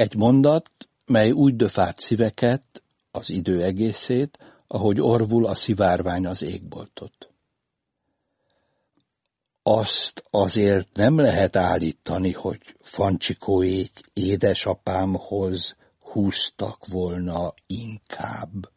Egy mondat, mely úgy döfát szíveket, az idő egészét, ahogy orvul a szivárvány az égboltot. Azt azért nem lehet állítani, hogy Fancsikóék édesapámhoz húztak volna inkább.